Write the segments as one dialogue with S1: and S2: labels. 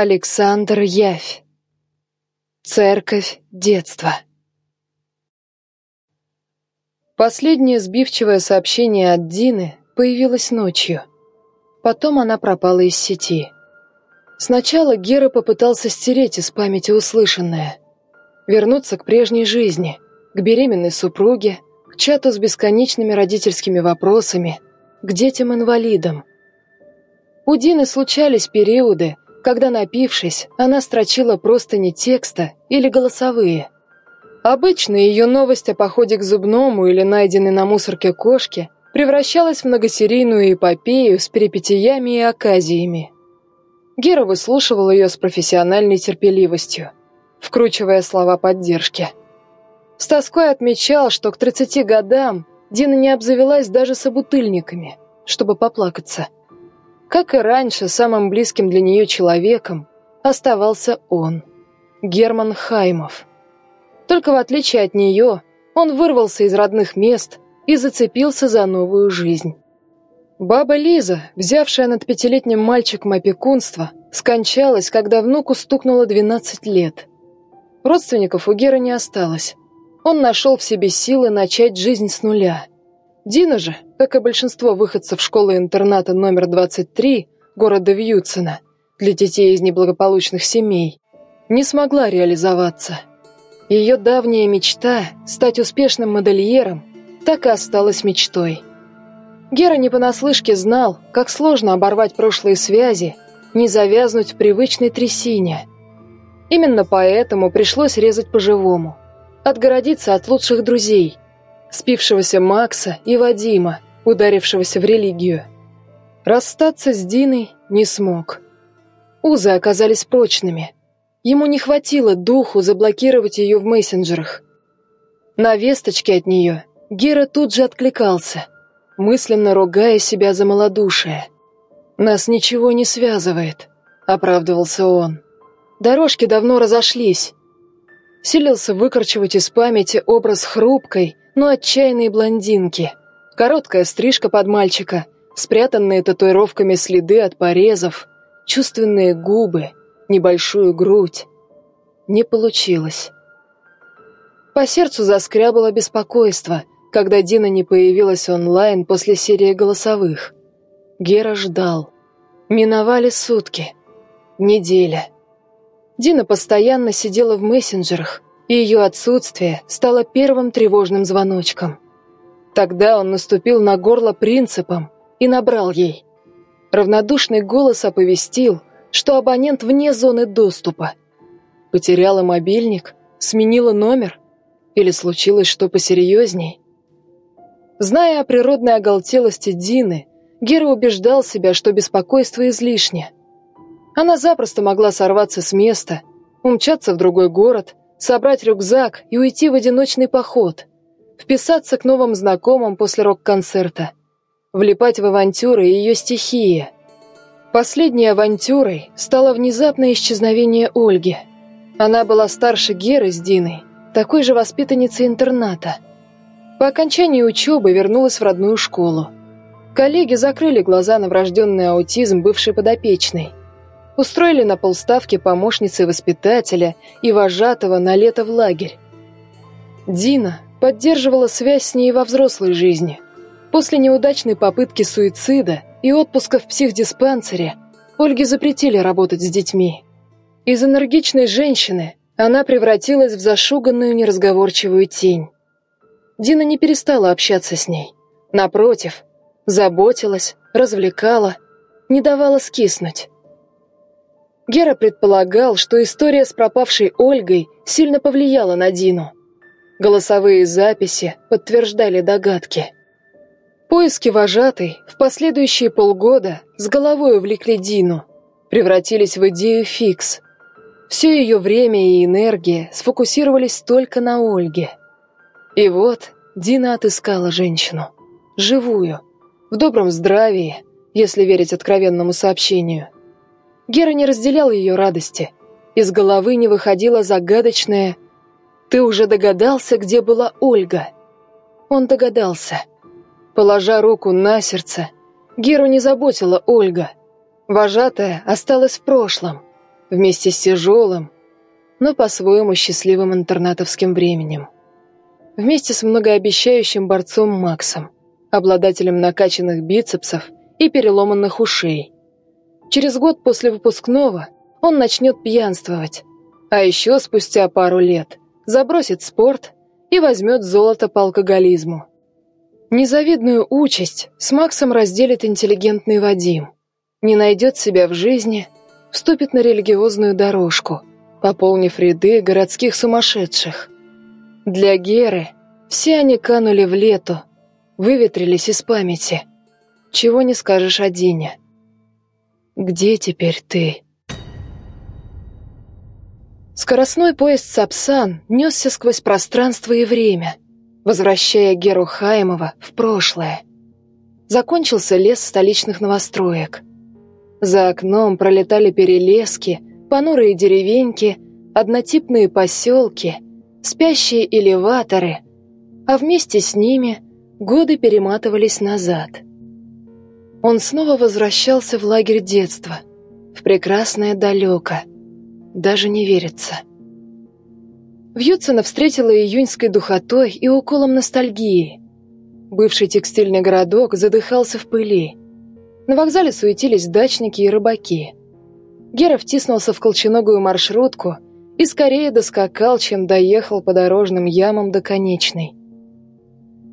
S1: Александр Явь. Церковь детства. Последнее сбивчивое сообщение от Дины появилось ночью. Потом она пропала из сети. Сначала Гера попытался стереть из памяти услышанное. Вернуться к прежней жизни, к беременной супруге, к чату с бесконечными родительскими вопросами, к детям-инвалидам. У Дины случались периоды, когда, напившись, она строчила просто не текста или голосовые. Обычно ее новость о походе к зубному или найденной на мусорке кошке превращалась в многосерийную эпопею с перипетиями и оказиями. Гера выслушивал ее с профессиональной терпеливостью, вкручивая слова поддержки. С тоской отмечал, что к 30 годам Дина не обзавелась даже собутыльниками, чтобы поплакаться. Как и раньше, самым близким для нее человеком оставался он, Герман Хаймов. Только в отличие от нее, он вырвался из родных мест и зацепился за новую жизнь. Баба Лиза, взявшая над пятилетним мальчиком опекунство, скончалась, когда внуку стукнуло 12 лет. Родственников у Геры не осталось. Он нашел в себе силы начать жизнь с нуля. Дина же, как и большинство выходцев школы-интерната номер 23 города Вьюцена для детей из неблагополучных семей, не смогла реализоваться. Ее давняя мечта – стать успешным модельером – так и осталась мечтой. Гера не понаслышке знал, как сложно оборвать прошлые связи, не завязнуть в привычной трясине. Именно поэтому пришлось резать по-живому – отгородиться от лучших друзей, спившегося Макса и Вадима, ударившегося в религию. Расстаться с Диной не смог. Узы оказались прочными. Ему не хватило духу заблокировать ее в мессенджерах. На весточке от нее Гера тут же откликался, мысленно ругая себя за малодушие. «Нас ничего не связывает», — оправдывался он. «Дорожки давно разошлись, Силился выкорчевать из памяти образ хрупкой, но отчаянной блондинки. Короткая стрижка под мальчика, спрятанные татуировками следы от порезов, чувственные губы, небольшую грудь. Не получилось. По сердцу заскрябало беспокойство, когда Дина не появилась онлайн после серии голосовых. Гера ждал. Миновали сутки. Неделя. Дина постоянно сидела в мессенджерах, и ее отсутствие стало первым тревожным звоночком. Тогда он наступил на горло принципом и набрал ей. Равнодушный голос оповестил, что абонент вне зоны доступа. Потеряла мобильник, сменила номер или случилось что посерьезней. Зная о природной оголтелости Дины, Гера убеждал себя, что беспокойство излишне – она запросто могла сорваться с места, умчаться в другой город, собрать рюкзак и уйти в одиночный поход, вписаться к новым знакомым после рок-концерта, влипать в авантюры ее стихии. Последней авантюрой стало внезапное исчезновение Ольги. Она была старше Геры с Диной, такой же воспитанницей интерната. По окончании учебы вернулась в родную школу. Коллеги закрыли глаза на врожденный аутизм бывшей подопечной устроили на полставки помощницы воспитателя и вожатого на лето в лагерь. Дина поддерживала связь с ней во взрослой жизни. После неудачной попытки суицида и отпуска в психдиспансере Ольге запретили работать с детьми. Из энергичной женщины она превратилась в зашуганную неразговорчивую тень. Дина не перестала общаться с ней. Напротив, заботилась, развлекала, не давала скиснуть. Гера предполагал, что история с пропавшей Ольгой сильно повлияла на Дину. Голосовые записи подтверждали догадки. Поиски вожатой в последующие полгода с головой увлекли Дину, превратились в идею фикс. Все ее время и энергия сфокусировались только на Ольге. И вот Дина отыскала женщину. Живую, в добром здравии, если верить откровенному сообщению – Гера не разделял ее радости. Из головы не выходила загадочная «Ты уже догадался, где была Ольга?» Он догадался. Положа руку на сердце, Геру не заботила Ольга. Вожатая осталась в прошлом. вместе с тяжелым, но по-своему счастливым интернатовским временем. Вместе с многообещающим борцом Максом, обладателем накачанных бицепсов и переломанных ушей. Через год после выпускного он начнет пьянствовать, а еще спустя пару лет забросит спорт и возьмет золото по алкоголизму. Незавидную участь с Максом разделит интеллигентный Вадим. Не найдет себя в жизни, вступит на религиозную дорожку, пополнив ряды городских сумасшедших. Для Геры все они канули в лету, выветрились из памяти. Чего не скажешь о Дине. «Где теперь ты?» Скоростной поезд «Сапсан» несся сквозь пространство и время, возвращая Геру Хаймова в прошлое. Закончился лес столичных новостроек. За окном пролетали перелески, понурые деревеньки, однотипные поселки, спящие элеваторы, а вместе с ними годы перематывались назад. Он снова возвращался в лагерь детства, в прекрасное далеко – даже не верится. Вьюцена встретила июньской духотой и уколом ностальгии. Бывший текстильный городок задыхался в пыли. На вокзале суетились дачники и рыбаки. Гера втиснулся в колченогую маршрутку и скорее доскакал, чем доехал по дорожным ямам до конечной.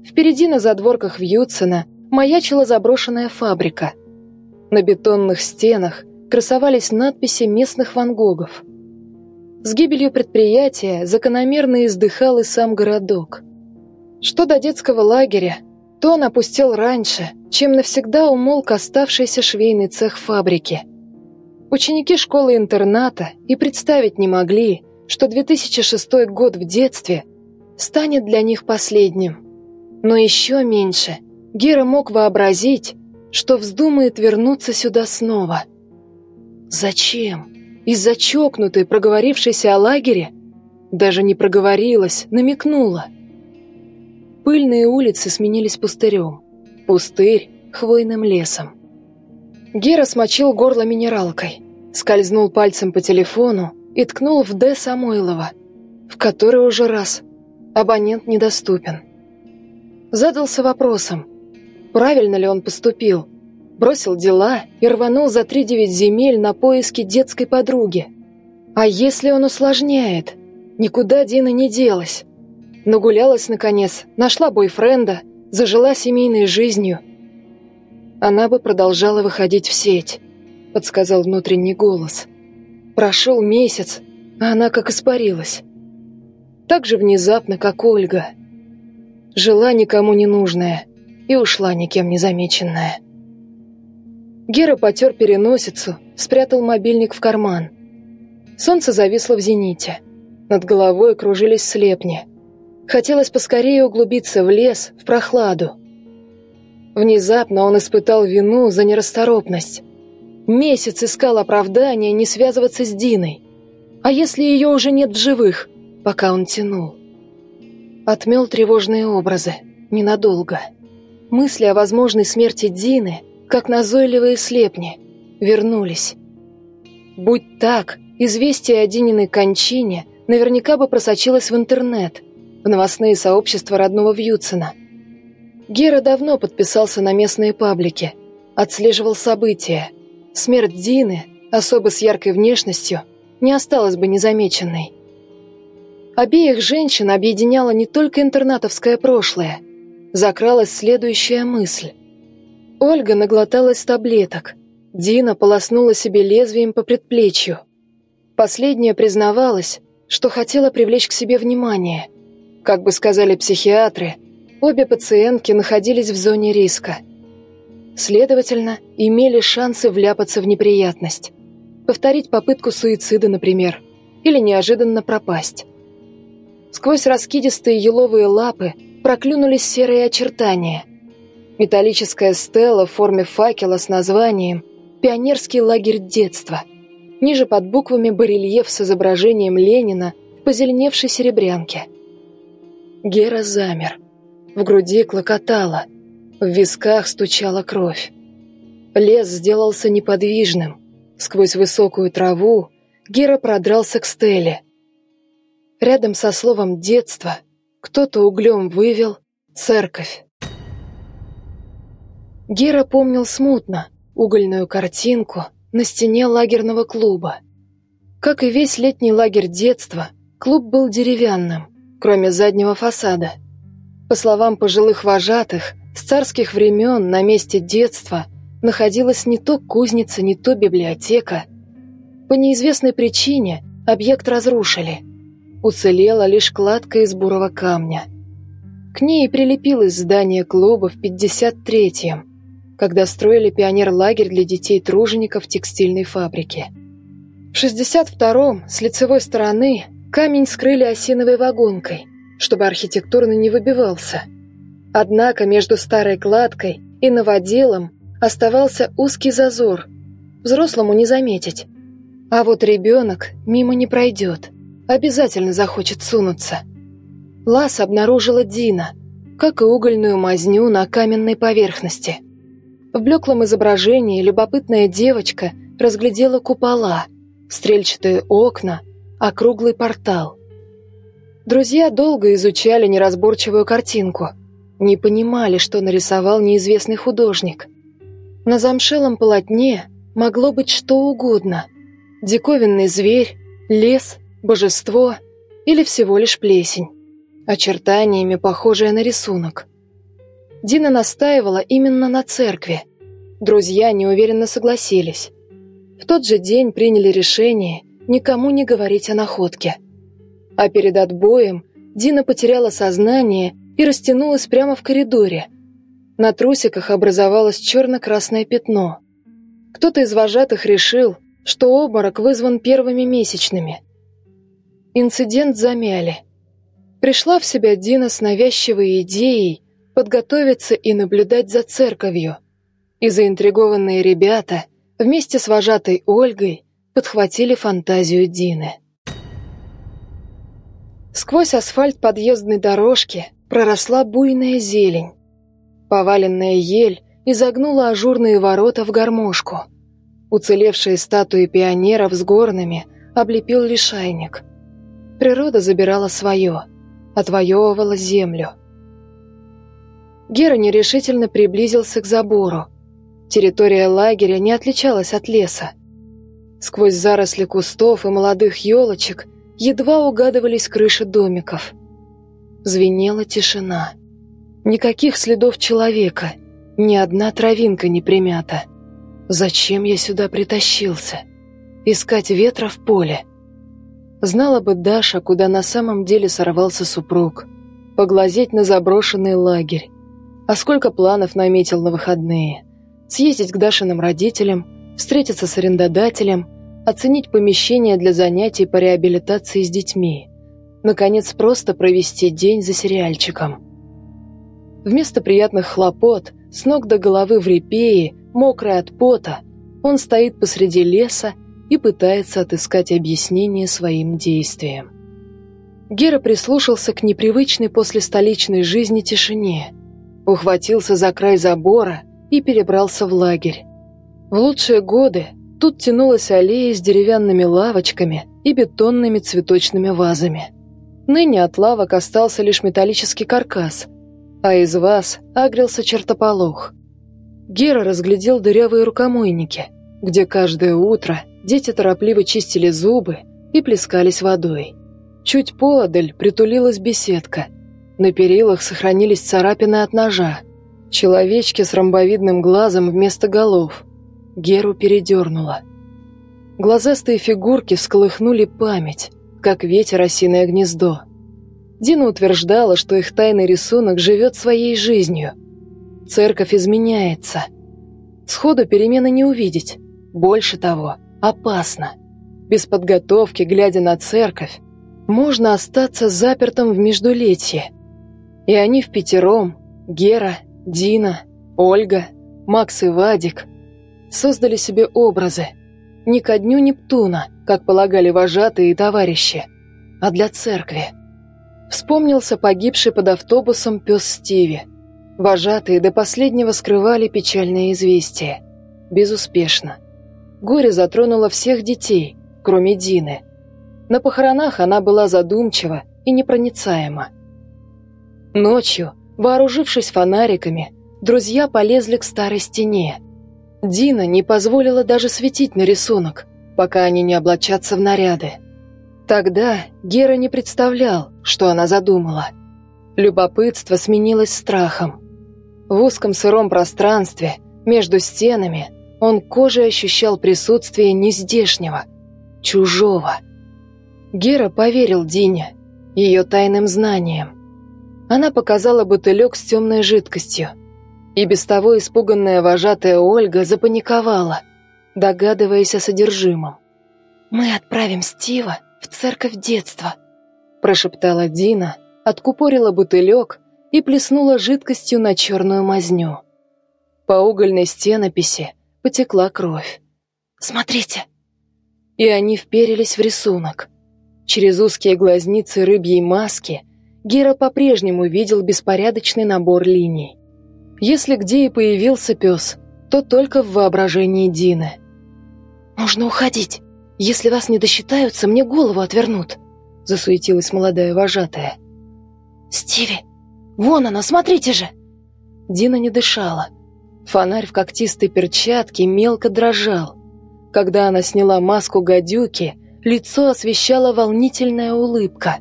S1: Впереди на задворках Вьюцена маячила заброшенная фабрика. На бетонных стенах красовались надписи местных вангогов – с гибелью предприятия закономерно издыхал и сам городок. Что до детского лагеря, то он опустел раньше, чем навсегда умолк оставшийся швейный цех фабрики. Ученики школы-интерната и представить не могли, что 2006 год в детстве станет для них последним. Но еще меньше Гера мог вообразить, что вздумает вернуться сюда снова. Зачем? Из-за чокнутой, проговорившейся о лагере, даже не проговорилась, намекнула. Пыльные улицы сменились пустырем, пустырь — хвойным лесом. Гера смочил горло минералкой, скользнул пальцем по телефону и ткнул в Д. Самойлова, в который уже раз абонент недоступен. Задался вопросом, правильно ли он поступил — бросил дела и рванул за три девять земель на поиски детской подруги. А если он усложняет? Никуда Дина не делась. Нагулялась, наконец, нашла бойфренда, зажила семейной жизнью. Она бы продолжала выходить в сеть, подсказал внутренний голос. Прошел месяц, а она как испарилась. Так же внезапно, как Ольга. Жила никому не нужная и ушла никем не замеченная. Гера потер переносицу, спрятал мобильник в карман. Солнце зависло в зените. Над головой кружились слепни. Хотелось поскорее углубиться в лес, в прохладу. Внезапно он испытал вину за нерасторопность. Месяц искал оправдания не связываться с Диной. А если ее уже нет в живых, пока он тянул? Отмел тревожные образы. Ненадолго. Мысли о возможной смерти Дины – как назойливые слепни, вернулись. Будь так, известие о Дининой кончине наверняка бы просочилось в интернет, в новостные сообщества родного Вьюцена. Гера давно подписался на местные паблики, отслеживал события. Смерть Дины, особо с яркой внешностью, не осталась бы незамеченной. Обеих женщин объединяло не только интернатовское прошлое. Закралась следующая мысль. Ольга наглоталась таблеток. Дина полоснула себе лезвием по предплечью. Последняя признавалась, что хотела привлечь к себе внимание. Как бы сказали психиатры, обе пациентки находились в зоне риска. Следовательно, имели шансы вляпаться в неприятность. Повторить попытку суицида, например, или неожиданно пропасть. Сквозь раскидистые еловые лапы проклюнулись серые очертания – Металлическая стела в форме факела с названием «Пионерский лагерь детства». Ниже под буквами барельеф с изображением Ленина в позеленевшей серебрянке. Гера замер. В груди клокотало. В висках стучала кровь. Лес сделался неподвижным. Сквозь высокую траву Гера продрался к Стелле. Рядом со словом «детство» кто-то углем вывел «церковь». Гера помнил смутно угольную картинку на стене лагерного клуба. Как и весь летний лагерь детства, клуб был деревянным, кроме заднего фасада. По словам пожилых вожатых, с царских времен на месте детства находилась не то кузница, не то библиотека. По неизвестной причине объект разрушили. Уцелела лишь кладка из бурого камня. К ней прилепилось здание клуба в 53-м, когда строили пионер-лагерь для детей-тружеников текстильной фабрики. В 62-м с лицевой стороны камень скрыли осиновой вагонкой, чтобы архитектурно не выбивался. Однако между старой кладкой и новоделом оставался узкий зазор. Взрослому не заметить. А вот ребенок мимо не пройдет. Обязательно захочет сунуться. Лас обнаружила Дина, как и угольную мазню на каменной поверхности. В блеклом изображении любопытная девочка разглядела купола, стрельчатые окна, округлый портал. Друзья долго изучали неразборчивую картинку, не понимали, что нарисовал неизвестный художник. На замшелом полотне могло быть что угодно. Диковинный зверь, лес, божество или всего лишь плесень, очертаниями похожая на рисунок – Дина настаивала именно на церкви. Друзья неуверенно согласились. В тот же день приняли решение никому не говорить о находке. А перед отбоем Дина потеряла сознание и растянулась прямо в коридоре. На трусиках образовалось черно-красное пятно. Кто-то из вожатых решил, что обморок вызван первыми месячными. Инцидент замяли. Пришла в себя Дина с навязчивой идеей подготовиться и наблюдать за церковью. И заинтригованные ребята вместе с вожатой Ольгой подхватили фантазию Дины. Сквозь асфальт подъездной дорожки проросла буйная зелень. Поваленная ель изогнула ажурные ворота в гармошку. Уцелевшие статуи пионеров с горными облепил лишайник. Природа забирала свое, отвоевывала землю – Гера нерешительно приблизился к забору. Территория лагеря не отличалась от леса. Сквозь заросли кустов и молодых елочек едва угадывались крыши домиков. Звенела тишина. Никаких следов человека, ни одна травинка не примята. Зачем я сюда притащился? Искать ветра в поле. Знала бы Даша, куда на самом деле сорвался супруг. Поглазеть на заброшенный лагерь а сколько планов наметил на выходные. Съездить к Дашиным родителям, встретиться с арендодателем, оценить помещение для занятий по реабилитации с детьми. Наконец, просто провести день за сериальчиком. Вместо приятных хлопот, с ног до головы в репее, мокрый от пота, он стоит посреди леса и пытается отыскать объяснение своим действиям. Гера прислушался к непривычной после столичной жизни тишине – ухватился за край забора и перебрался в лагерь. В лучшие годы тут тянулась аллея с деревянными лавочками и бетонными цветочными вазами. Ныне от лавок остался лишь металлический каркас, а из ваз агрился чертополох. Гера разглядел дырявые рукомойники, где каждое утро дети торопливо чистили зубы и плескались водой. Чуть поодаль притулилась беседка – на перилах сохранились царапины от ножа. Человечки с ромбовидным глазом вместо голов. Геру передернуло. Глазастые фигурки всколыхнули память, как ветер осиное гнездо. Дина утверждала, что их тайный рисунок живет своей жизнью. Церковь изменяется. Сходу перемены не увидеть. Больше того, опасно. Без подготовки, глядя на церковь, можно остаться запертым в междулетье. И они в пятером, Гера, Дина, Ольга, Макс и Вадик, создали себе образы. Не ко дню Нептуна, как полагали вожатые и товарищи, а для церкви. Вспомнился погибший под автобусом пес Стиви. Вожатые до последнего скрывали печальное известие. Безуспешно. Горе затронуло всех детей, кроме Дины. На похоронах она была задумчива и непроницаема. Ночью, вооружившись фонариками, друзья полезли к старой стене. Дина не позволила даже светить на рисунок, пока они не облачатся в наряды. Тогда Гера не представлял, что она задумала. Любопытство сменилось страхом. В узком сыром пространстве, между стенами, он кожей ощущал присутствие нездешнего, чужого. Гера поверил Дине, ее тайным знаниям. Она показала бутылек с темной жидкостью. И без того испуганная вожатая Ольга запаниковала, догадываясь о содержимом. «Мы отправим Стива в церковь детства», – прошептала Дина, откупорила бутылек и плеснула жидкостью на черную мазню. По угольной стенописи потекла кровь. «Смотрите!» И они вперились в рисунок. Через узкие глазницы рыбьей маски Гера по-прежнему видел беспорядочный набор линий. Если где и появился пес, то только в воображении Дины. «Нужно уходить. Если вас не досчитаются, мне голову отвернут», — засуетилась молодая вожатая. «Стиви, вон она, смотрите же!» Дина не дышала. Фонарь в когтистой перчатке мелко дрожал. Когда она сняла маску гадюки, лицо освещала волнительная улыбка.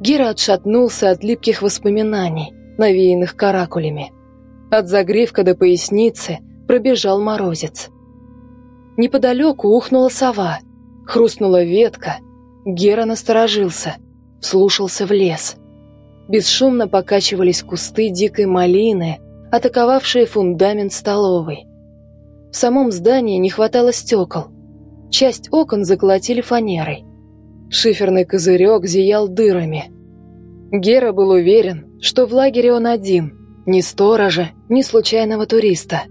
S1: Гера отшатнулся от липких воспоминаний, навеянных каракулями. От загривка до поясницы пробежал морозец. Неподалеку ухнула сова, хрустнула ветка. Гера насторожился, вслушался в лес. Бесшумно покачивались кусты дикой малины, атаковавшие фундамент столовой. В самом здании не хватало стекол. Часть окон заколотили фанерой. Шиферный козырек зиял дырами. Гера был уверен, что в лагере он один, ни сторожа, ни случайного туриста.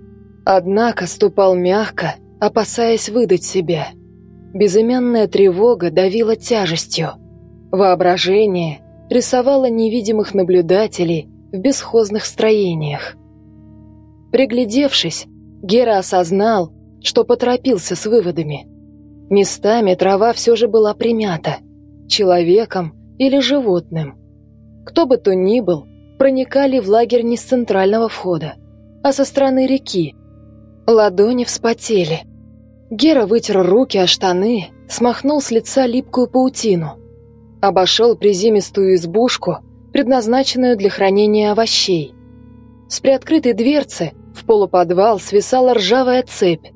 S1: Однако ступал мягко, опасаясь выдать себя. Безымянная тревога давила тяжестью. Воображение рисовало невидимых наблюдателей в бесхозных строениях. Приглядевшись, Гера осознал, что поторопился с выводами. Местами трава все же была примята, человеком или животным. Кто бы то ни был, проникали в лагерь не с центрального входа, а со стороны реки. Ладони вспотели. Гера вытер руки о штаны, смахнул с лица липкую паутину. Обошел приземистую избушку, предназначенную для хранения овощей. С приоткрытой дверцы в полуподвал свисала ржавая цепь.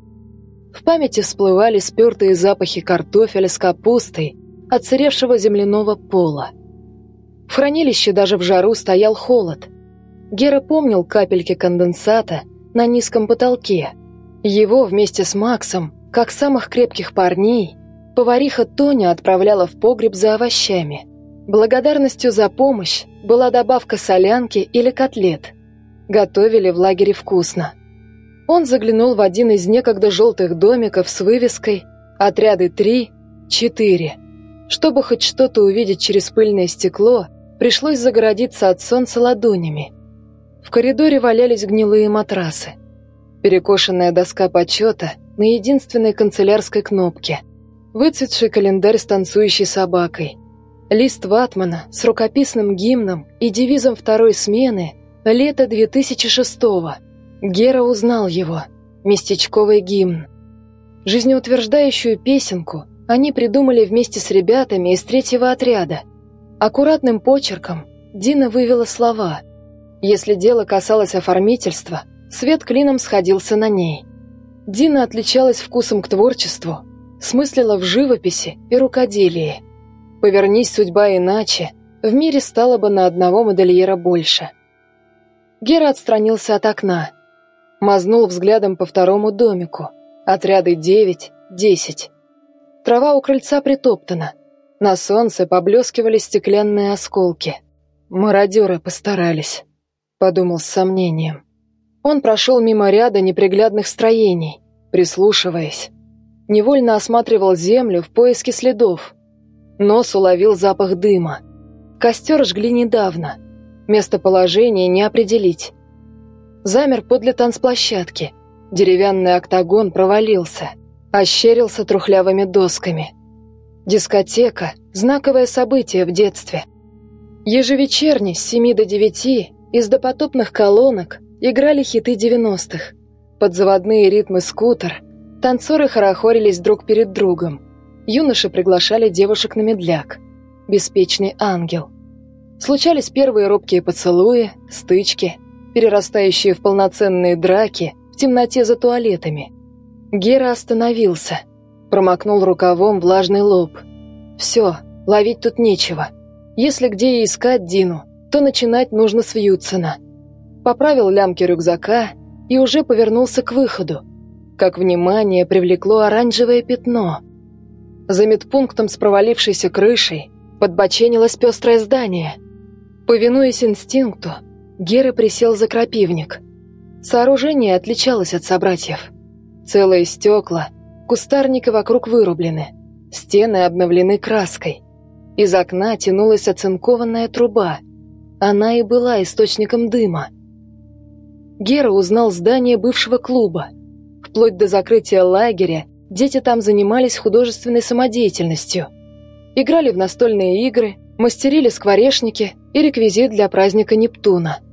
S1: В памяти всплывали спертые запахи картофеля с капустой, отсыревшего земляного пола. В хранилище даже в жару стоял холод. Гера помнил капельки конденсата на низком потолке. Его вместе с Максом, как самых крепких парней, повариха Тоня отправляла в погреб за овощами. Благодарностью за помощь была добавка солянки или котлет – Готовили в лагере вкусно. Он заглянул в один из некогда желтых домиков с вывеской «Отряды 3, 4». Чтобы хоть что-то увидеть через пыльное стекло, пришлось загородиться от солнца ладонями. В коридоре валялись гнилые матрасы. Перекошенная доска почета на единственной канцелярской кнопке. Выцветший календарь с танцующей собакой. Лист ватмана с рукописным гимном и девизом второй смены Лето 2006-го. Гера узнал его. Местечковый гимн. Жизнеутверждающую песенку они придумали вместе с ребятами из третьего отряда. Аккуратным почерком Дина вывела слова. Если дело касалось оформительства, свет клином сходился на ней. Дина отличалась вкусом к творчеству, смыслила в живописи и рукоделии. Повернись судьба иначе, в мире стало бы на одного модельера больше – Гера отстранился от окна. Мазнул взглядом по второму домику. Отряды девять, десять. Трава у крыльца притоптана. На солнце поблескивали стеклянные осколки. Мародеры постарались, подумал с сомнением. Он прошел мимо ряда неприглядных строений, прислушиваясь. Невольно осматривал землю в поиске следов. Нос уловил запах дыма. Костер жгли недавно — Местоположение не определить. Замер подле танцплощадки. Деревянный октагон провалился. ощерился трухлявыми досками. Дискотека – знаковое событие в детстве. Ежевечерне с 7 до 9 из допотопных колонок играли хиты 90-х. Под заводные ритмы скутер танцоры хорохорились друг перед другом. Юноши приглашали девушек на медляк. Беспечный ангел. Случались первые робкие поцелуи, стычки, перерастающие в полноценные драки в темноте за туалетами. Гера остановился, промокнул рукавом влажный лоб. «Все, ловить тут нечего. Если где и искать Дину, то начинать нужно с Вьюдсона». Поправил лямки рюкзака и уже повернулся к выходу, как внимание привлекло оранжевое пятно. За медпунктом с провалившейся крышей подбоченилось пестрое здание. Повинуясь инстинкту, Гера присел за крапивник. Сооружение отличалось от собратьев. Целые стекла, кустарники вокруг вырублены, стены обновлены краской. Из окна тянулась оцинкованная труба. Она и была источником дыма. Гера узнал здание бывшего клуба. Вплоть до закрытия лагеря дети там занимались художественной самодеятельностью. Играли в настольные игры, мастерили скворечники и реквизит для праздника Нептуна –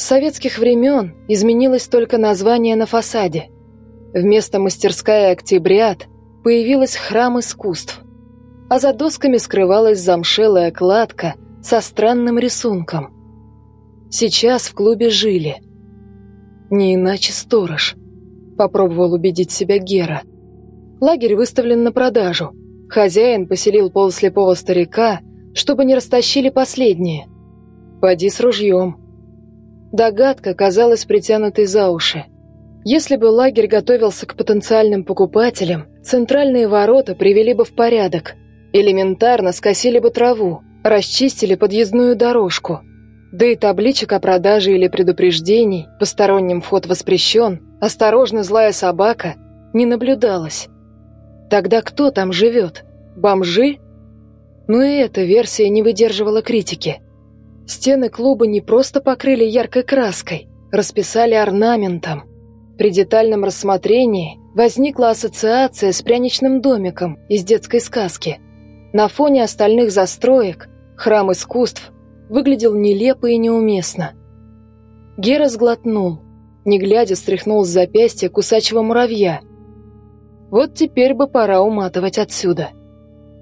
S1: с советских времен изменилось только название на фасаде. Вместо мастерская «Октябрят» появилась храм искусств, а за досками скрывалась замшелая кладка со странным рисунком. Сейчас в клубе жили. Не иначе сторож, попробовал убедить себя Гера. Лагерь выставлен на продажу. Хозяин поселил полуслепого старика, чтобы не растащили последние. Поди с ружьем. Догадка казалась притянутой за уши. Если бы лагерь готовился к потенциальным покупателям, центральные ворота привели бы в порядок. Элементарно скосили бы траву, расчистили подъездную дорожку. Да и табличек о продаже или предупреждений, посторонним вход воспрещен, осторожно злая собака, не наблюдалось. Тогда кто там живет? Бомжи? Но и эта версия не выдерживала критики. Стены клуба не просто покрыли яркой краской, расписали орнаментом. При детальном рассмотрении возникла ассоциация с пряничным домиком из детской сказки. На фоне остальных застроек храм искусств выглядел нелепо и неуместно. Гера сглотнул, не глядя стряхнул с запястья кусачего муравья. Вот теперь бы пора уматывать отсюда.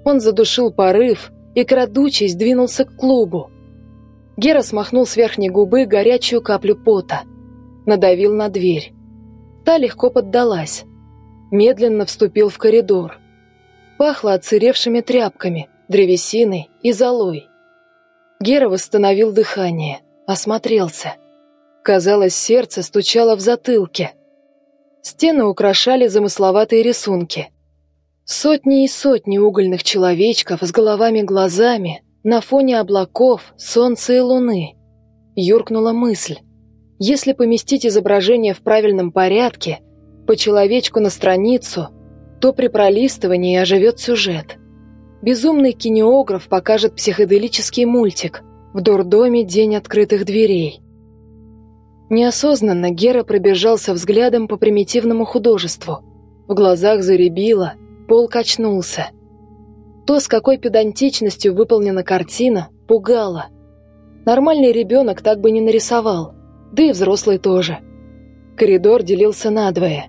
S1: Он задушил порыв и, крадучись, двинулся к клубу. Гера смахнул с верхней губы горячую каплю пота. Надавил на дверь. Та легко поддалась. Медленно вступил в коридор. Пахло отсыревшими тряпками, древесиной и золой. Гера восстановил дыхание, осмотрелся. Казалось, сердце стучало в затылке. Стены украшали замысловатые рисунки. Сотни и сотни угольных человечков с головами-глазами на фоне облаков, солнца и луны. Юркнула мысль. Если поместить изображение в правильном порядке, по человечку на страницу, то при пролистывании оживет сюжет. Безумный кинеограф покажет психоделический мультик «В дурдоме день открытых дверей». Неосознанно Гера пробежался взглядом по примитивному художеству. В глазах заребило, пол качнулся – то, с какой педантичностью выполнена картина, пугало. Нормальный ребенок так бы не нарисовал, да и взрослый тоже. Коридор делился надвое.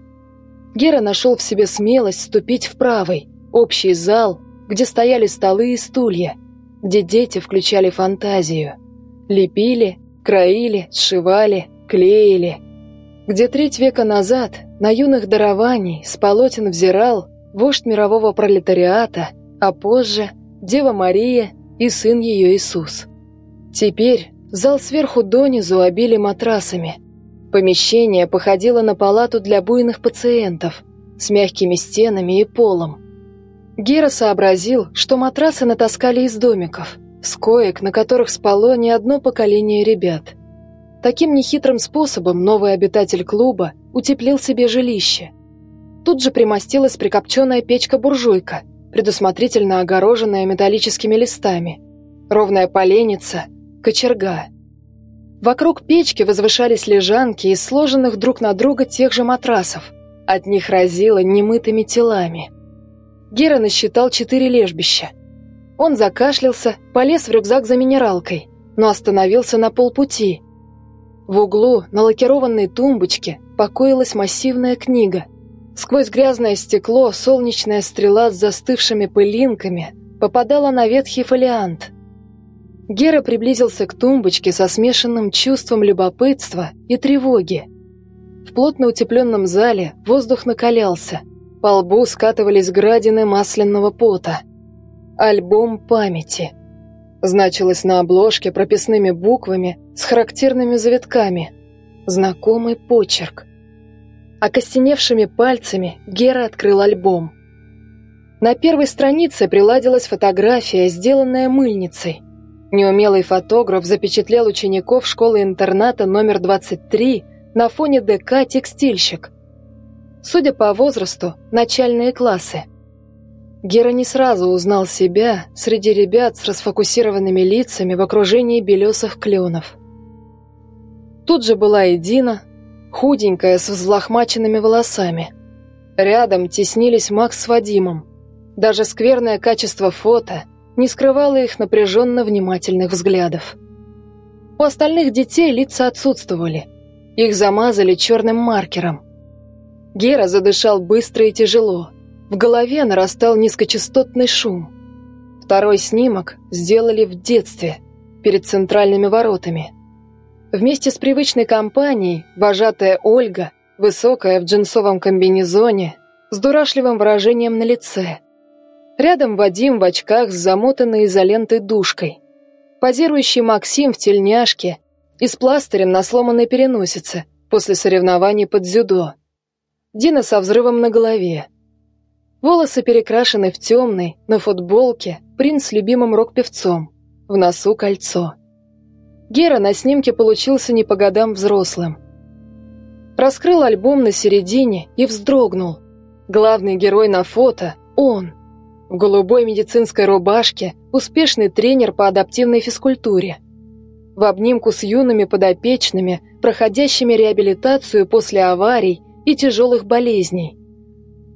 S1: Гера нашел в себе смелость вступить в правый, общий зал, где стояли столы и стулья, где дети включали фантазию. Лепили, краили, сшивали, клеили. Где треть века назад на юных дарований с полотен взирал вождь мирового пролетариата – а позже Дева Мария и сын ее Иисус. Теперь зал сверху донизу обили матрасами. Помещение походило на палату для буйных пациентов с мягкими стенами и полом. Гера сообразил, что матрасы натаскали из домиков, с коек, на которых спало не одно поколение ребят. Таким нехитрым способом новый обитатель клуба утеплил себе жилище. Тут же примостилась прикопченная печка-буржуйка – предусмотрительно огороженная металлическими листами, ровная поленница, кочерга. Вокруг печки возвышались лежанки из сложенных друг на друга тех же матрасов, От них разило немытыми телами. Гера насчитал четыре лежбища. Он закашлялся, полез в рюкзак за минералкой, но остановился на полпути. В углу, на лакированной тумбочке, покоилась массивная книга. Сквозь грязное стекло солнечная стрела с застывшими пылинками попадала на ветхий фолиант. Гера приблизился к тумбочке со смешанным чувством любопытства и тревоги. В плотно утепленном зале воздух накалялся, по лбу скатывались градины масляного пота. «Альбом памяти» значилось на обложке прописными буквами с характерными завитками. Знакомый почерк. Окостеневшими пальцами Гера открыл альбом. На первой странице приладилась фотография, сделанная мыльницей. Неумелый фотограф запечатлел учеников школы-интерната номер 23 на фоне ДК «Текстильщик». Судя по возрасту, начальные классы. Гера не сразу узнал себя среди ребят с расфокусированными лицами в окружении белесых кленов. Тут же была и Дина, худенькая, с взлохмаченными волосами. Рядом теснились Макс с Вадимом. Даже скверное качество фото не скрывало их напряженно внимательных взглядов. У остальных детей лица отсутствовали. Их замазали черным маркером. Гера задышал быстро и тяжело. В голове нарастал низкочастотный шум. Второй снимок сделали в детстве, перед центральными воротами – Вместе с привычной компанией вожатая Ольга, высокая в джинсовом комбинезоне, с дурашливым выражением на лице. Рядом Вадим в очках с замотанной изолентой душкой. Позирующий Максим в тельняшке и с пластырем на сломанной переносице после соревнований под дзюдо. Дина со взрывом на голове. Волосы перекрашены в темный, на футболке, принц с любимым рок-певцом, в носу кольцо. Гера на снимке получился не по годам взрослым. Раскрыл альбом на середине и вздрогнул. Главный герой на фото – он. В голубой медицинской рубашке, успешный тренер по адаптивной физкультуре. В обнимку с юными подопечными, проходящими реабилитацию после аварий и тяжелых болезней.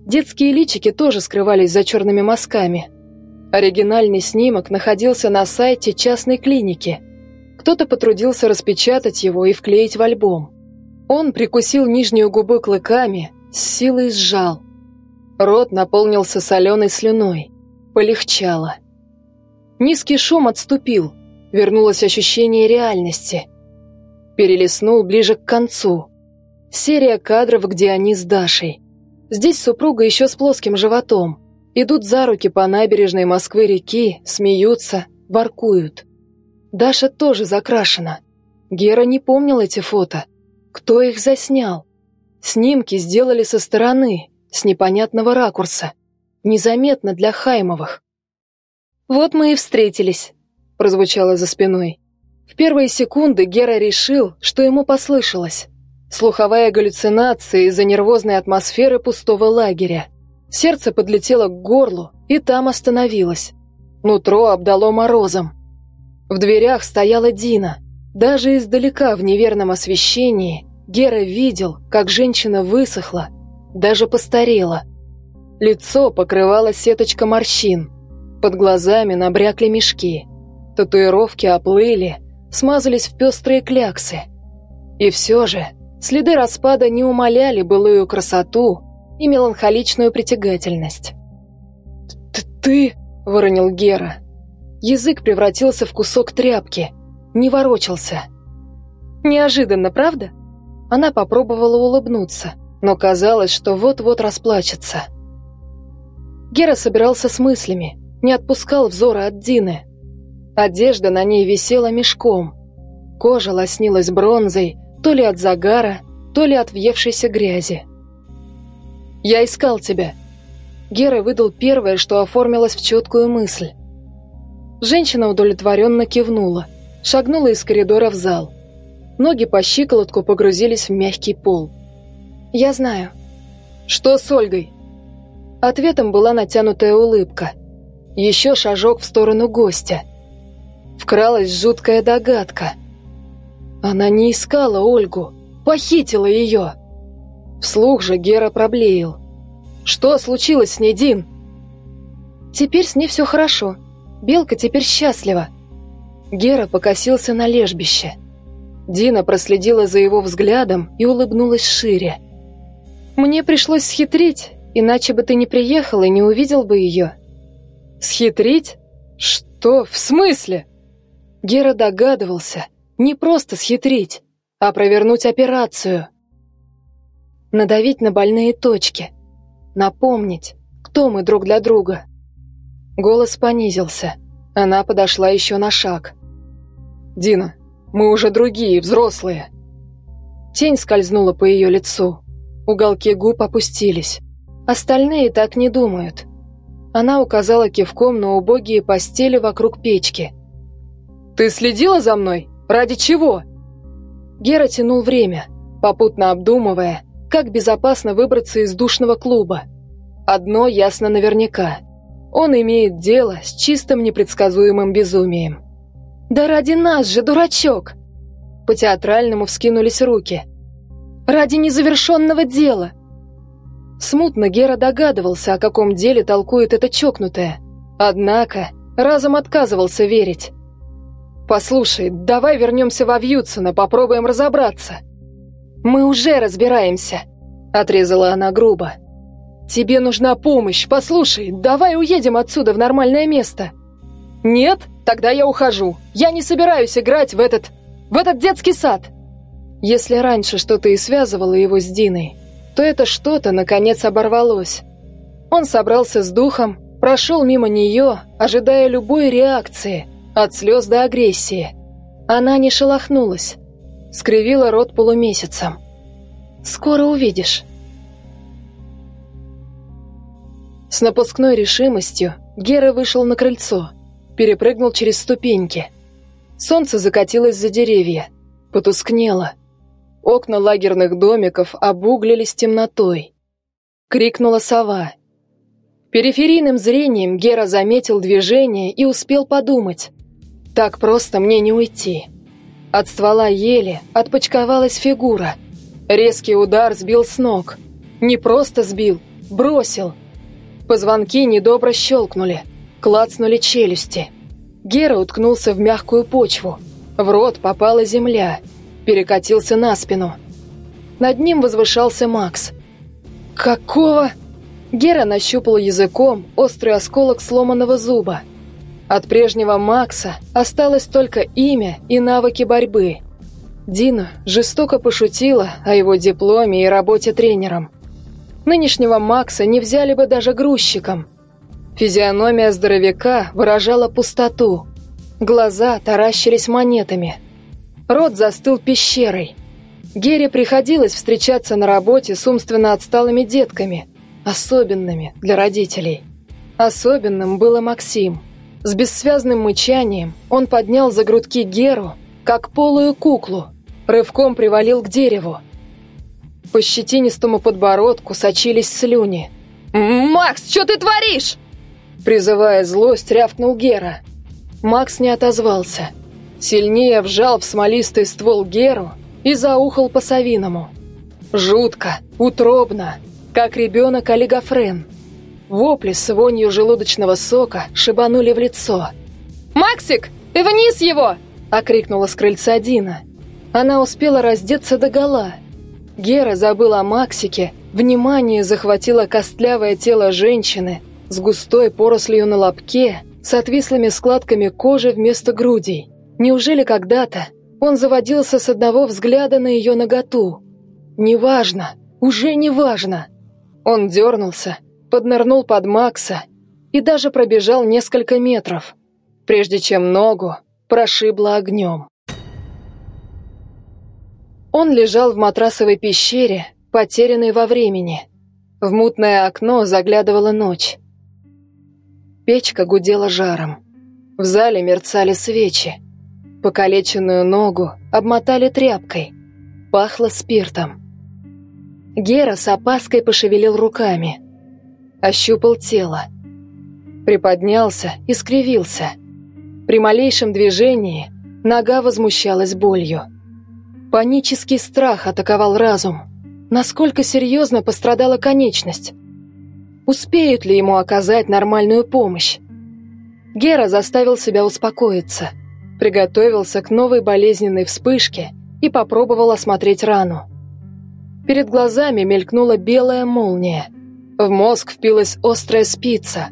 S1: Детские личики тоже скрывались за черными мазками. Оригинальный снимок находился на сайте частной клиники – кто-то потрудился распечатать его и вклеить в альбом. Он прикусил нижнюю губу клыками, с силой сжал. Рот наполнился соленой слюной. Полегчало. Низкий шум отступил, вернулось ощущение реальности. Перелистнул ближе к концу. Серия кадров, где они с Дашей. Здесь супруга еще с плоским животом. Идут за руки по набережной Москвы-реки, смеются, воркуют. Даша тоже закрашена. Гера не помнил эти фото. Кто их заснял? Снимки сделали со стороны, с непонятного ракурса. Незаметно для Хаймовых. «Вот мы и встретились», – прозвучало за спиной. В первые секунды Гера решил, что ему послышалось. Слуховая галлюцинация из-за нервозной атмосферы пустого лагеря. Сердце подлетело к горлу и там остановилось. Нутро обдало морозом. В дверях стояла Дина. Даже издалека в неверном освещении Гера видел, как женщина высохла, даже постарела. Лицо покрывало сеточка морщин. Под глазами набрякли мешки. Татуировки оплыли, смазались в пестрые кляксы. И все же следы распада не умаляли былую красоту и меланхоличную притягательность. «Ты...» — выронил Гера. Язык превратился в кусок тряпки, не ворочался. Неожиданно, правда? Она попробовала улыбнуться, но казалось, что вот-вот расплачется. Гера собирался с мыслями, не отпускал взора от Дины. Одежда на ней висела мешком. Кожа лоснилась бронзой, то ли от загара, то ли от въевшейся грязи. «Я искал тебя». Гера выдал первое, что оформилось в четкую мысль. Женщина удовлетворенно кивнула, шагнула из коридора в зал. Ноги по щиколотку погрузились в мягкий пол. «Я знаю». «Что с Ольгой?» Ответом была натянутая улыбка. Еще шажок в сторону гостя. Вкралась жуткая догадка. Она не искала Ольгу, похитила ее. Вслух же Гера проблеял. «Что случилось с ней, Дин?» «Теперь с ней все хорошо. Белка теперь счастлива». Гера покосился на лежбище. Дина проследила за его взглядом и улыбнулась шире. «Мне пришлось схитрить, иначе бы ты не приехал и не увидел бы ее». «Схитрить? Что? В смысле?» Гера догадывался. Не просто схитрить, а провернуть операцию. Надавить на больные точки. Напомнить, кто мы друг для друга. Голос понизился. Она подошла еще на шаг. «Дина, мы уже другие, взрослые». Тень скользнула по ее лицу. Уголки губ опустились. Остальные так не думают. Она указала кивком на убогие постели вокруг печки. «Ты следила за мной? Ради чего?» Гера тянул время, попутно обдумывая, как безопасно выбраться из душного клуба. Одно ясно наверняка. Он имеет дело с чистым непредсказуемым безумием. «Да ради нас же, дурачок!» По-театральному вскинулись руки. «Ради незавершенного дела!» Смутно Гера догадывался, о каком деле толкует эта чокнутая. Однако разом отказывался верить. «Послушай, давай вернемся во Вьюцена, попробуем разобраться». «Мы уже разбираемся», — отрезала она грубо. «Тебе нужна помощь, послушай, давай уедем отсюда в нормальное место». «Нет? Тогда я ухожу. Я не собираюсь играть в этот... в этот детский сад». Если раньше что-то и связывало его с Диной, то это что-то, наконец, оборвалось. Он собрался с духом, прошел мимо нее, ожидая любой реакции — от слез до агрессии. Она не шелохнулась. Скривила рот полумесяцем. «Скоро увидишь». С напускной решимостью Гера вышел на крыльцо, перепрыгнул через ступеньки. Солнце закатилось за деревья, потускнело. Окна лагерных домиков обуглились темнотой. Крикнула сова. Периферийным зрением Гера заметил движение и успел подумать. Так просто мне не уйти. От ствола ели отпочковалась фигура. Резкий удар сбил с ног. Не просто сбил, бросил. Позвонки недобро щелкнули, клацнули челюсти. Гера уткнулся в мягкую почву. В рот попала земля. Перекатился на спину. Над ним возвышался Макс. «Какого?» Гера нащупал языком острый осколок сломанного зуба – от прежнего Макса осталось только имя и навыки борьбы. Дина жестоко пошутила о его дипломе и работе тренером. Нынешнего Макса не взяли бы даже грузчиком. Физиономия здоровяка выражала пустоту. Глаза таращились монетами. Рот застыл пещерой. Гере приходилось встречаться на работе с умственно отсталыми детками, особенными для родителей. Особенным было Максим – с бессвязным мычанием он поднял за грудки Геру, как полую куклу, рывком привалил к дереву. По щетинистому подбородку сочились слюни. «Макс, что ты творишь?» Призывая злость, рявкнул Гера. Макс не отозвался. Сильнее вжал в смолистый ствол Геру и заухал по-совиному. Жутко, утробно, как ребенок олигофрен. Вопли с вонью желудочного сока шибанули в лицо. «Максик, вниз его!» – окрикнула с крыльца Дина. Она успела раздеться догола. Гера забыла о Максике, внимание захватило костлявое тело женщины с густой порослью на лобке, с отвислыми складками кожи вместо грудей. Неужели когда-то он заводился с одного взгляда на ее наготу? Неважно, уже неважно. Он дернулся, поднырнул под Макса и даже пробежал несколько метров, прежде чем ногу прошибло огнем. Он лежал в матрасовой пещере, потерянный во времени. В мутное окно заглядывала ночь. Печка гудела жаром. В зале мерцали свечи. Покалеченную ногу обмотали тряпкой. Пахло спиртом. Гера с опаской пошевелил руками ощупал тело. Приподнялся и скривился. При малейшем движении нога возмущалась болью. Панический страх атаковал разум. насколько серьезно пострадала конечность. Успеют ли ему оказать нормальную помощь? Гера заставил себя успокоиться, приготовился к новой болезненной вспышке и попробовал осмотреть рану. Перед глазами мелькнула белая молния. В мозг впилась острая спица.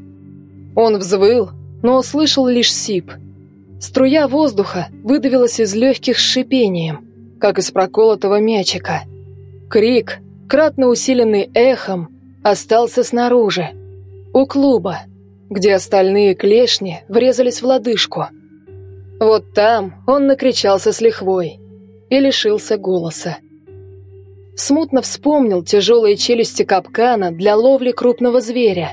S1: Он взвыл, но услышал лишь сип. Струя воздуха выдавилась из легких с шипением, как из проколотого мячика. Крик, кратно усиленный эхом, остался снаружи, у клуба, где остальные клешни врезались в лодыжку. Вот там он накричался с лихвой и лишился голоса. Смутно вспомнил тяжелые челюсти капкана для ловли крупного зверя,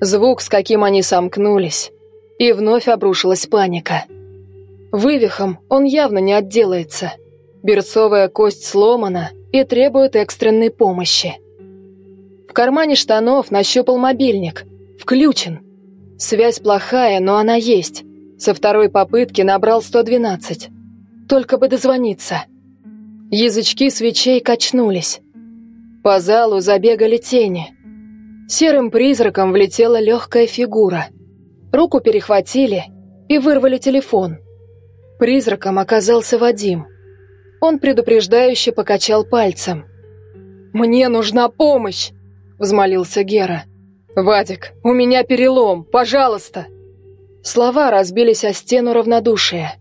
S1: звук, с каким они сомкнулись, и вновь обрушилась паника. Вывихом он явно не отделается. Берцовая кость сломана — и требует экстренной помощи. В кармане штанов нащупал мобильник. Включен. Связь плохая, но она есть. Со второй попытки набрал 112. Только бы дозвониться. Язычки свечей качнулись. По залу забегали тени. Серым призраком влетела легкая фигура. Руку перехватили и вырвали телефон. Призраком оказался Вадим. Он предупреждающе покачал пальцем. «Мне нужна помощь!» — взмолился Гера. «Вадик, у меня перелом, пожалуйста!» Слова разбились о стену равнодушия.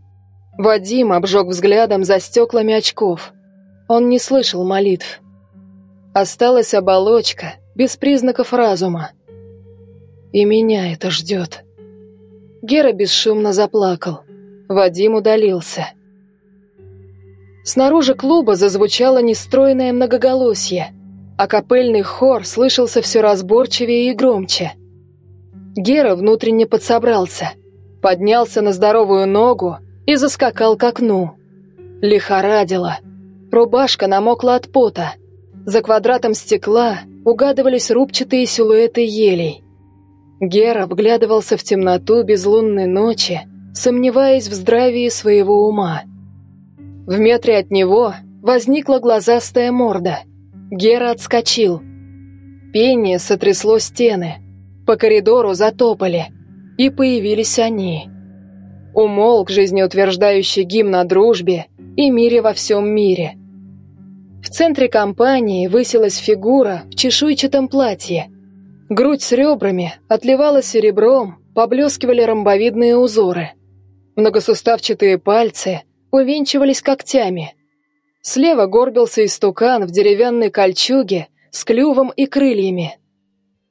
S1: Вадим обжег взглядом за стеклами очков. Он не слышал молитв. Осталась оболочка, без признаков разума. И меня это ждет. Гера бесшумно заплакал. Вадим удалился. Снаружи клуба зазвучало нестройное многоголосье, а капельный хор слышался все разборчивее и громче. Гера внутренне подсобрался, поднялся на здоровую ногу и заскакал к окну. Лихорадило. Рубашка намокла от пота. За квадратом стекла угадывались рубчатые силуэты елей. Гера вглядывался в темноту безлунной ночи, сомневаясь в здравии своего ума. В метре от него возникла глазастая морда. Гера отскочил. Пение сотрясло стены. По коридору затопали. И появились они. Умолк жизнеутверждающий гимн о дружбе и мире во всем мире. В центре компании высилась фигура в чешуйчатом платье. Грудь с ребрами отливала серебром, поблескивали ромбовидные узоры. Многосуставчатые пальцы – увенчивались когтями. Слева горбился истукан в деревянной кольчуге с клювом и крыльями.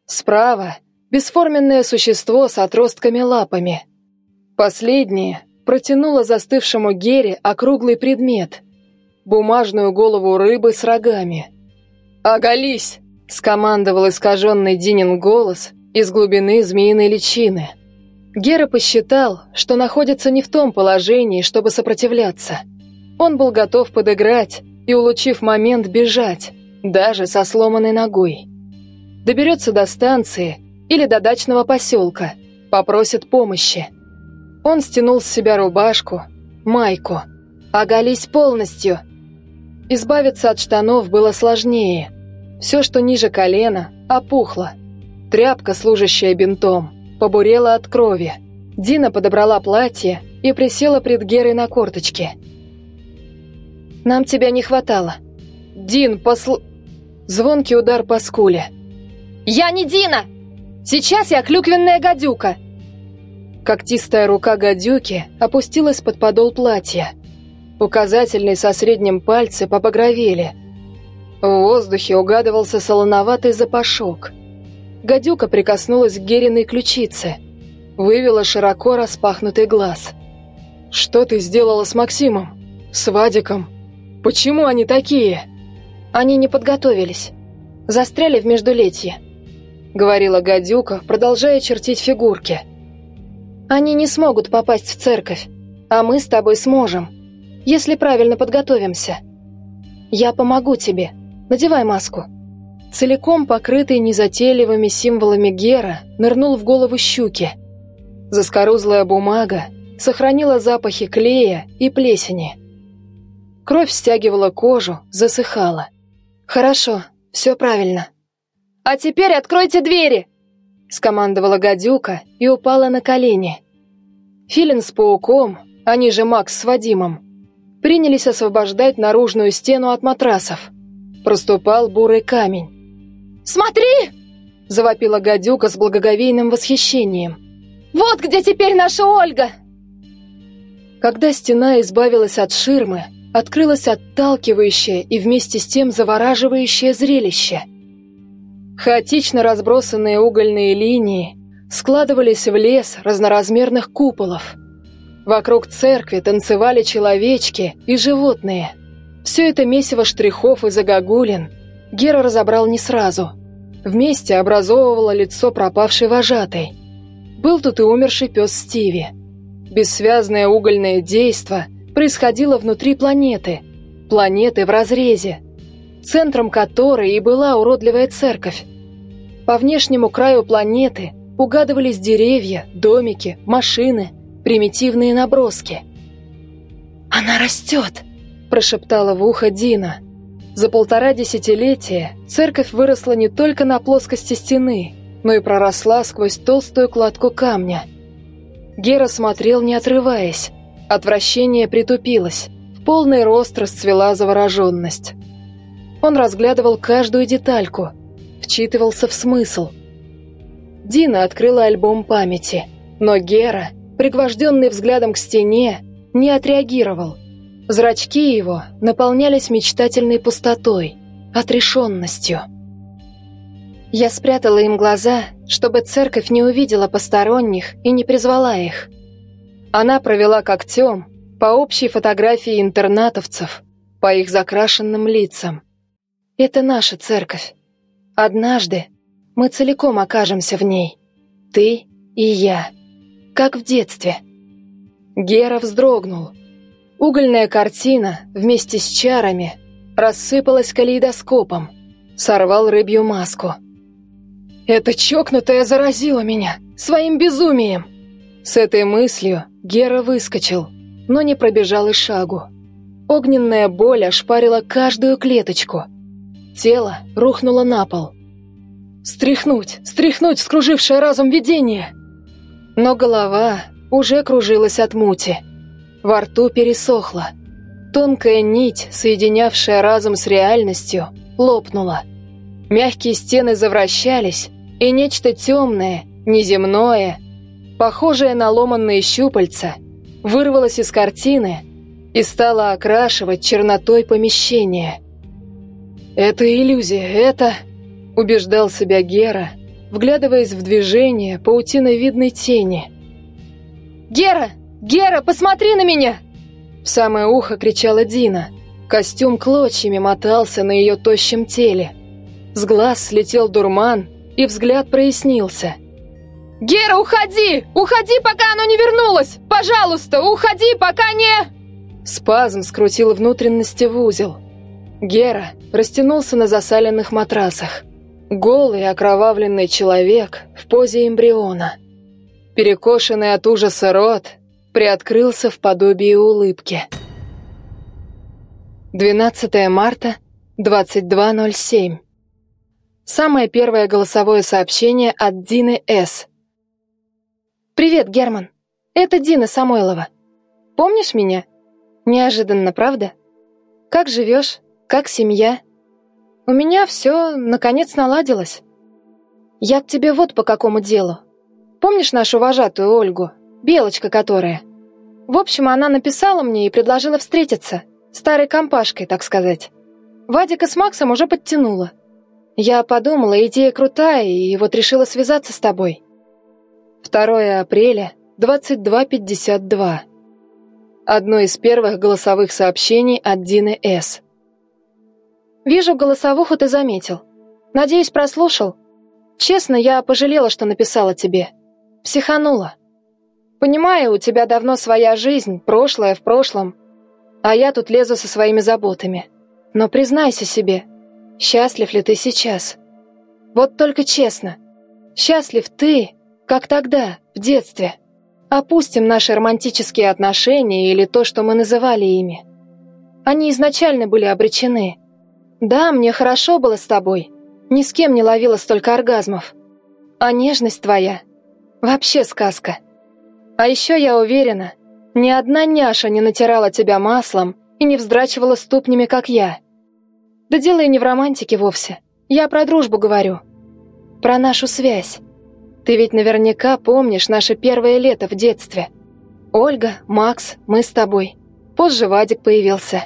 S1: Справа — бесформенное существо с отростками лапами. Последнее протянуло застывшему Гере округлый предмет — бумажную голову рыбы с рогами. «Оголись!» — скомандовал искаженный Динин голос из глубины змеиной личины — Гера посчитал, что находится не в том положении, чтобы сопротивляться. Он был готов подыграть и, улучив момент, бежать, даже со сломанной ногой. Доберется до станции или до дачного поселка, попросит помощи. Он стянул с себя рубашку, майку. «Оголись полностью!» Избавиться от штанов было сложнее. Все, что ниже колена, опухло. Тряпка, служащая бинтом – побурела от крови. Дина подобрала платье и присела пред Герой на корточке. «Нам тебя не хватало». «Дин, посл...» Звонкий удар по скуле. «Я не Дина! Сейчас я клюквенная гадюка!» Когтистая рука гадюки опустилась под подол платья. Указательный со средним пальцы побагровели. В воздухе угадывался солоноватый запашок – Гадюка прикоснулась к Гериной ключице, вывела широко распахнутый глаз. «Что ты сделала с Максимом? С Вадиком? Почему они такие?» «Они не подготовились. Застряли в междулетье», — говорила гадюка, продолжая чертить фигурки. «Они не смогут попасть в церковь, а мы с тобой сможем, если правильно подготовимся. Я помогу тебе. Надевай маску» целиком покрытый незатейливыми символами Гера, нырнул в голову щуки. Заскорузлая бумага сохранила запахи клея и плесени. Кровь стягивала кожу, засыхала. Хорошо, все правильно. А теперь откройте двери!» Скомандовала гадюка и упала на колени. Филин с пауком, они же Макс с Вадимом, принялись освобождать наружную стену от матрасов. Проступал бурый камень.
S2: «Смотри!»
S1: – завопила гадюка с благоговейным восхищением.
S2: «Вот где теперь наша Ольга!»
S1: Когда стена избавилась от ширмы, открылось отталкивающее и вместе с тем завораживающее зрелище. Хаотично разбросанные угольные линии складывались в лес разноразмерных куполов. Вокруг церкви танцевали человечки и животные. Все это месиво штрихов и загогулин Гера разобрал не сразу. Вместе образовывало лицо пропавшей вожатой. Был тут и умерший пес Стиви. Бессвязное угольное действо происходило внутри планеты. Планеты в разрезе, центром которой и была уродливая церковь. По внешнему краю планеты угадывались деревья, домики, машины, примитивные наброски.
S2: «Она растет!»
S1: – прошептала в ухо Дина. За полтора десятилетия церковь выросла не только на плоскости стены, но и проросла сквозь толстую кладку камня. Гера смотрел, не отрываясь. Отвращение притупилось. В полный рост расцвела завороженность. Он разглядывал каждую детальку, вчитывался в смысл. Дина открыла альбом памяти, но Гера, пригвожденный взглядом к стене, не отреагировал. Зрачки его наполнялись мечтательной пустотой, отрешенностью. Я спрятала им глаза, чтобы церковь не увидела посторонних и не призвала их. Она провела когтем по общей фотографии интернатовцев, по их закрашенным лицам. Это наша церковь. Однажды мы целиком окажемся в ней. Ты и я. Как в детстве. Гера вздрогнул. Угольная картина вместе с чарами рассыпалась калейдоскопом. Сорвал рыбью маску. «Это чокнутая заразила меня своим безумием!» С этой мыслью Гера выскочил, но не пробежал и шагу. Огненная боль ошпарила каждую клеточку. Тело рухнуло на пол. Стряхнуть, стряхнуть скружившее разум видение! Но голова уже кружилась от мути. Во рту пересохло. Тонкая нить, соединявшая разум с реальностью, лопнула. Мягкие стены завращались, и нечто темное, неземное, похожее на ломанные щупальца, вырвалось из картины и стало окрашивать чернотой помещения. «Это иллюзия, это...» — убеждал себя Гера, вглядываясь в движение паутиновидной тени.
S2: «Гера! Гера, посмотри на меня!»
S1: В самое ухо кричала Дина. Костюм клочьями мотался на ее тощем теле. С глаз слетел дурман, и взгляд прояснился.
S2: «Гера, уходи! Уходи, пока оно не вернулось! Пожалуйста, уходи, пока не...»
S1: Спазм скрутил внутренности в узел. Гера растянулся на засаленных матрасах. Голый окровавленный человек в позе эмбриона. Перекошенный от ужаса рот приоткрылся в подобии улыбки. 12 марта, 22.07. Самое первое голосовое сообщение от Дины С. «Привет, Герман. Это Дина Самойлова. Помнишь меня? Неожиданно, правда? Как живешь? Как семья? У меня все, наконец, наладилось. Я к тебе вот по какому делу. Помнишь нашу вожатую Ольгу? Белочка которая? В общем, она написала мне и предложила встретиться. Старой компашкой, так сказать. Вадика с Максом уже подтянула. Я подумала, идея крутая, и вот решила связаться с тобой. 2 апреля, 22.52. Одно из первых голосовых сообщений от Дины С. «Вижу, голосовуху ты заметил. Надеюсь, прослушал. Честно, я пожалела, что написала тебе. Психанула. Понимаю, у тебя давно своя жизнь, прошлое в прошлом, а я тут лезу со своими заботами. Но признайся себе, Счастлив ли ты сейчас? Вот только честно. Счастлив ты, как тогда, в детстве? Опустим наши романтические отношения или то, что мы называли ими. Они изначально были обречены. Да, мне хорошо было с тобой. Ни с кем не ловила столько оргазмов. А нежность твоя — вообще сказка. А еще я уверена, ни одна няша не натирала тебя маслом и не вздрачивала ступнями, как я. Да дело и не в романтике вовсе. Я про дружбу говорю. Про нашу связь. Ты ведь наверняка помнишь наше первое лето в детстве. Ольга, Макс, мы с тобой. Позже Вадик появился.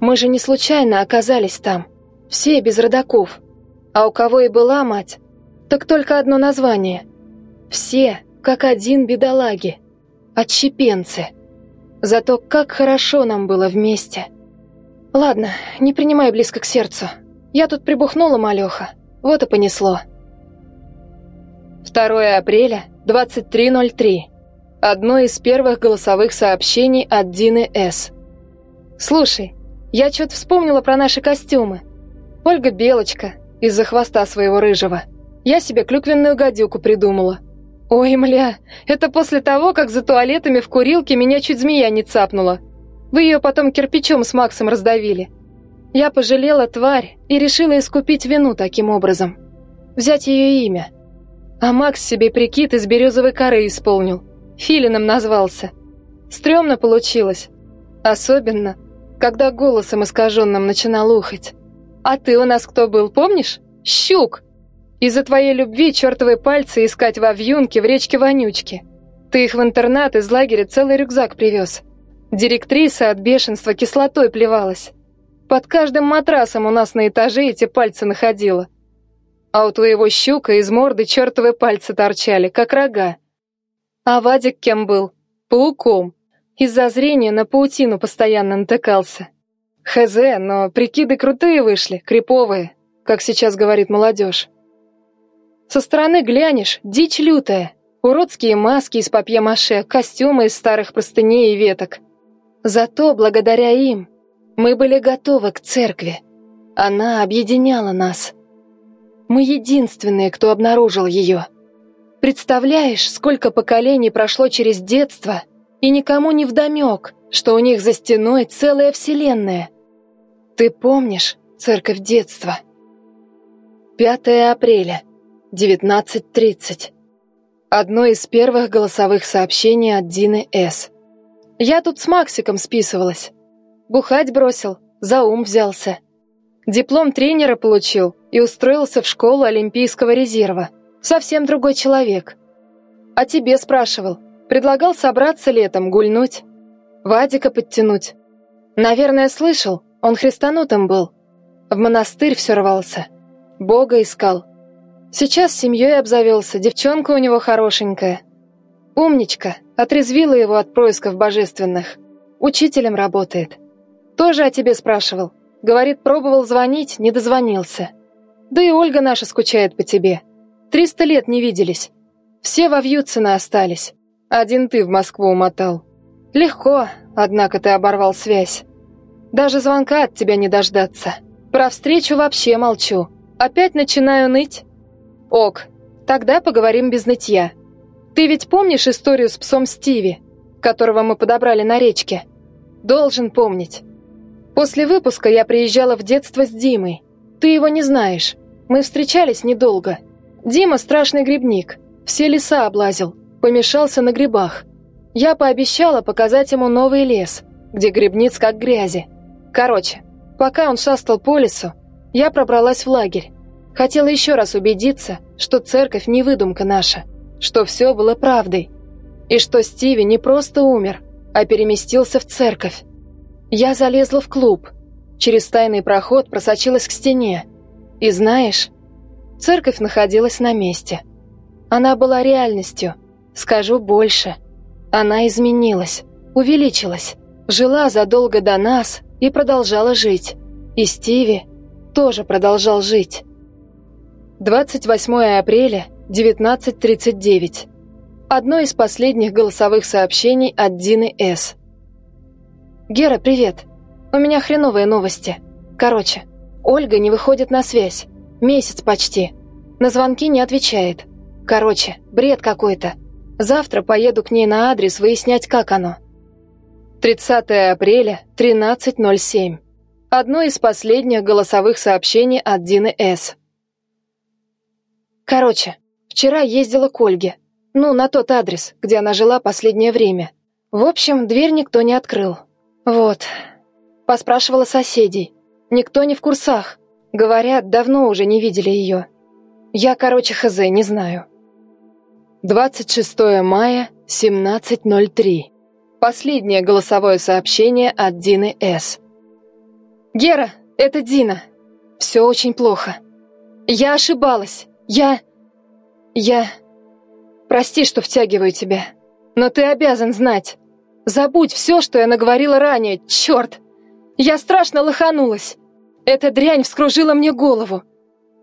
S1: Мы же не случайно оказались там. Все без родаков. А у кого и была мать, так только одно название. Все, как один бедолаги. Отщепенцы. Зато как хорошо нам было вместе. Ладно, не принимай близко к сердцу. Я тут прибухнула, малёха. Вот и понесло. 2 апреля, 23.03. Одно из первых голосовых сообщений от Дины С. «Слушай, я что-то вспомнила про наши костюмы. Ольга Белочка, из-за хвоста своего рыжего. Я себе клюквенную гадюку придумала. Ой, мля, это после того, как за туалетами в курилке меня чуть змея не цапнула. Вы ее потом кирпичом с Максом раздавили. Я пожалела тварь и решила искупить вину таким образом. Взять ее имя. А Макс себе прикид из березовой коры исполнил. Филином назвался. Стремно получилось. Особенно, когда голосом искаженным начинал ухать. А ты у нас кто был, помнишь? Щук! Из-за твоей любви чертовы пальцы искать во вьюнке в речке Вонючки. Ты их в интернат из лагеря целый рюкзак привез. Директриса от бешенства кислотой плевалась. Под каждым матрасом у нас на этаже эти пальцы находила. А у твоего щука из морды чертовы пальцы торчали, как рога. А Вадик кем был? Пауком. Из-за зрения на паутину постоянно натыкался. Хз, но прикиды крутые вышли, криповые, как сейчас говорит молодежь. Со стороны глянешь, дичь лютая. Уродские маски из папье-маше, костюмы из старых простыней и веток. Зато благодаря им мы были готовы к церкви. Она объединяла нас. Мы единственные, кто обнаружил ее. Представляешь, сколько поколений прошло через детство, и никому не вдомек, что у них за стеной целая вселенная. Ты помнишь церковь детства? 5 апреля, 19.30. Одно из первых голосовых сообщений от Дины С. Я тут с Максиком списывалась. Бухать бросил, за ум взялся. Диплом тренера получил и устроился в школу Олимпийского резерва. Совсем другой человек. А тебе спрашивал. Предлагал собраться летом, гульнуть. Вадика подтянуть. Наверное, слышал, он христанутым был. В монастырь все рвался. Бога искал. Сейчас семьей обзавелся, девчонка у него хорошенькая. Умничка, отрезвила его от происков божественных. Учителем работает. Тоже о тебе спрашивал. Говорит, пробовал звонить, не дозвонился. Да и Ольга наша скучает по тебе. Триста лет не виделись. Все во Вьюцена остались. Один ты в Москву умотал. Легко, однако ты оборвал связь. Даже звонка от тебя не дождаться. Про встречу вообще молчу. Опять начинаю ныть. Ок, тогда поговорим без нытья. Ты ведь помнишь историю с псом Стиви, которого мы подобрали на речке? Должен помнить. После выпуска я приезжала в детство с Димой. Ты его не знаешь. Мы встречались недолго. Дима страшный грибник. Все леса облазил. Помешался на грибах. Я пообещала показать ему новый лес, где грибниц как грязи. Короче, пока он шастал по лесу, я пробралась в лагерь. Хотела еще раз убедиться, что церковь не выдумка наша, что все было правдой. И что Стиви не просто умер, а переместился в церковь. Я залезла в клуб, через тайный проход просочилась к стене. И знаешь, церковь находилась на месте. Она была реальностью. Скажу больше. Она изменилась, увеличилась, жила задолго до нас и продолжала жить. И Стиви тоже продолжал жить. 28 апреля, 19.39. Одно из последних голосовых сообщений от Дины С. «Гера, привет. У меня хреновые новости. Короче, Ольга не выходит на связь. Месяц почти. На звонки не отвечает. Короче, бред какой-то. Завтра поеду к ней на адрес выяснять, как оно». 30 апреля, 13.07. Одно из последних голосовых сообщений от Дины С. Короче, вчера ездила к Ольге. Ну, на тот адрес, где она жила последнее время. В общем, дверь никто не открыл. Вот. Поспрашивала соседей. Никто не в курсах. Говорят, давно уже не видели ее. Я, короче, хз, не знаю. 26 мая, 17.03. Последнее голосовое сообщение от Дины С. «Гера, это Дина. Все очень плохо. Я ошибалась. Я... Я... Прости, что втягиваю тебя. Но ты обязан знать. Забудь все, что я наговорила ранее. Черт! Я страшно лоханулась. Эта дрянь вскружила мне голову.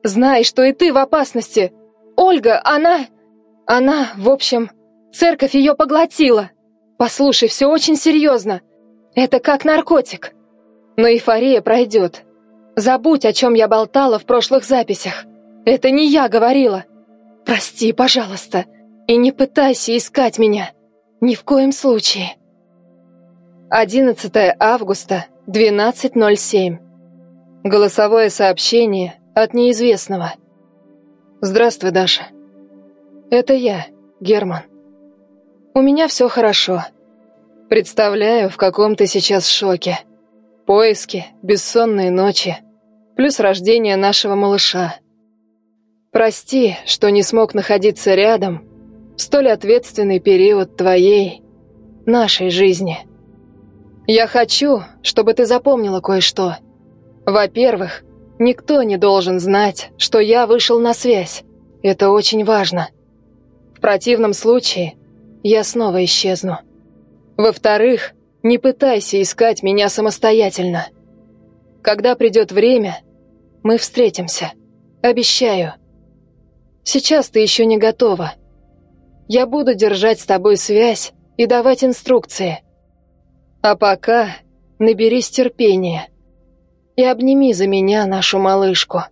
S1: Знай, что и ты в опасности. Ольга, она... Она, в общем, церковь ее поглотила. Послушай, все очень серьезно. Это как наркотик. Но эйфория пройдет. Забудь, о чем я болтала в прошлых записях. Это не я говорила. Прости, пожалуйста, и не пытайся искать меня. Ни в коем случае. 11 августа, 12.07. Голосовое сообщение от неизвестного. Здравствуй, Даша. Это я, Герман. У меня все хорошо. Представляю, в каком ты сейчас шоке. Поиски, бессонные ночи, плюс рождение нашего малыша. Прости, что не смог находиться рядом в столь ответственный период твоей, нашей жизни. Я хочу, чтобы ты запомнила кое-что. Во-первых, никто не должен знать, что я вышел на связь. Это очень важно. В противном случае я снова исчезну. Во-вторых, не пытайся искать меня самостоятельно. Когда придет время, мы встретимся. Обещаю. Сейчас ты еще не готова. Я буду держать с тобой связь и давать инструкции. А пока наберись терпения и обними за меня нашу малышку».